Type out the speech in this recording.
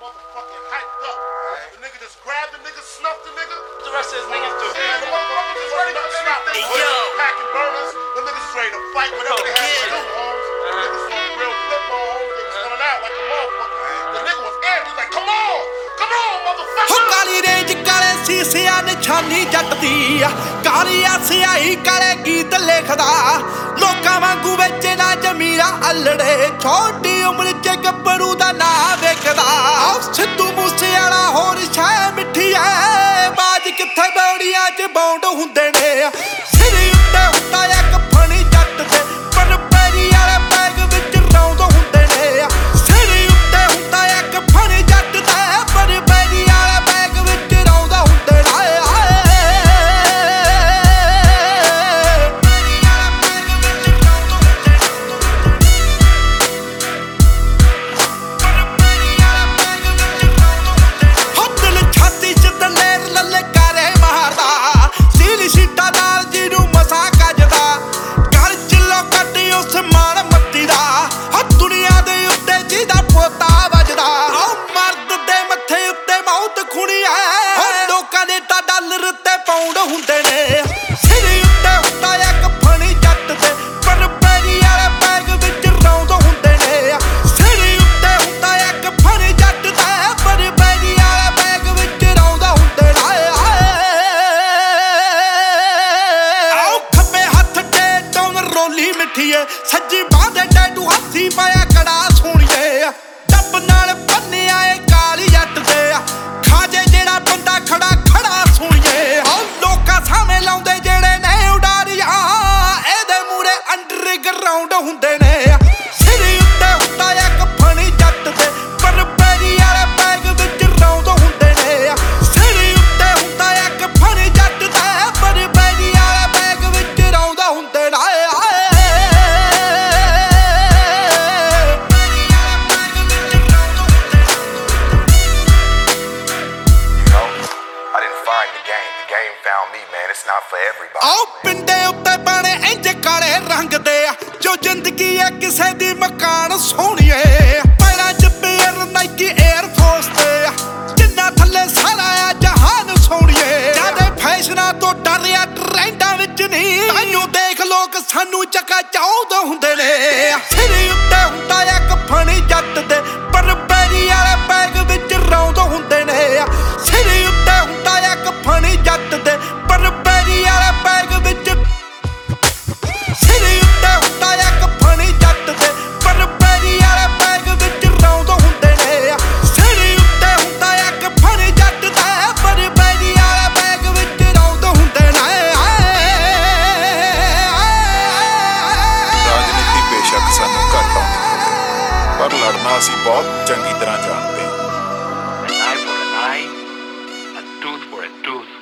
motherfucking hyped up. The nigga just grabbed the nigga, snuffed the nigga. the rest of his niggas do? And the motherfucker just ready for snap. Hey, The yo. Packing burners. The niggas is ready to fight whatever they have to yeah. do, Holmes. The niggas on real flip mode, Holmes. They was coming out like a motherfucker. The nigga was air. He was like, come on. Come on, ਹੋ motherfucker. ਕਾਲੀ range ਕਾਲੇ ਸੀਸਿਆਂ ਨਿਸ਼ਾਨੀ ਜੱਟ ਦੀ ਆ ਸਿਆਹੀ ਕਾਲੇ ਗੀਤ ਲਿਖਦਾ ਲੋਕਾਂ ਵਾਂਗੂ ਵੇਚੇ ਨਾ ਜ਼ਮੀਰਾ ਅਲੜੇ ਛੋਟੀ ਉਮਰ ਚ ਗੱਭਰੂ ਬੌੜੀਆਂ ਹੁੰਦੇ ਨੇ ਮੌਤ ਹੋ ਲੋਕਾਂ ਦੇ ਤਾਂ ਡਾਲਰ ਤੇ ਪਾਉਂਡ ਹੁੰਦੇ ਨੇ। ਸਿਰ ਉੱਤੇ ਹੁੰਦਾ ਇੱਕ ਫਣੀ ਜੱਟ ਤੇ, ਪਰ ਪੈਰੀ ਵਾਲੇ ਬੈਗ ਵਿੱਚ ਰੌਂਦ ਹੁੰਦੇ ਨੇ। ਸਿਰ ਉੱਤੇ ਹੁੰਦਾ ਇੱਕ ਫਣੀ ਜੱਟ ਤੇ, ਪਰ ਪੈਰੀ ਵਾਲੇ ਬੈਗ ਵਿੱਚ ਰੌਂਦ ਹੁੰਦੇ ਨੇ। ਆਓ ਖੱਬੇ ਹੱਥ ਤੇ ਟੌਨ ਰੋਲੀ ਮਿੱਠੀਏ ਸੱਜੀ ਬਾਹ ਦੇ ਟੈਟੂ ਹੱਥੀ ਪਾਇਆ ਅੰਡਰਗਰਾਉਂਡ ਹੁੰਦੇ ਨੇ man. It's not for everybody. ਆਓ ਪਿੰਡੇ ਉੱਤੇ ਬਾਣੇ ਇੰਜ ਕਾਲੇ ਰੰਗ ਦੇ ਆ, ਜੋ ਜ਼ਿੰਦਗੀ ਆ ਕਿਸੇ ਦੀ ਮਕਾਨ ਸੋਹਣੀਏ ਪਰ ਲੜਨਾ ਅਸੀਂ ਬਹੁਤ ਚੰਗੀ ਤਰ੍ਹਾਂ ਜਾਣਦੇ ਹਾਂ An eye for an eye, a tooth for a tooth.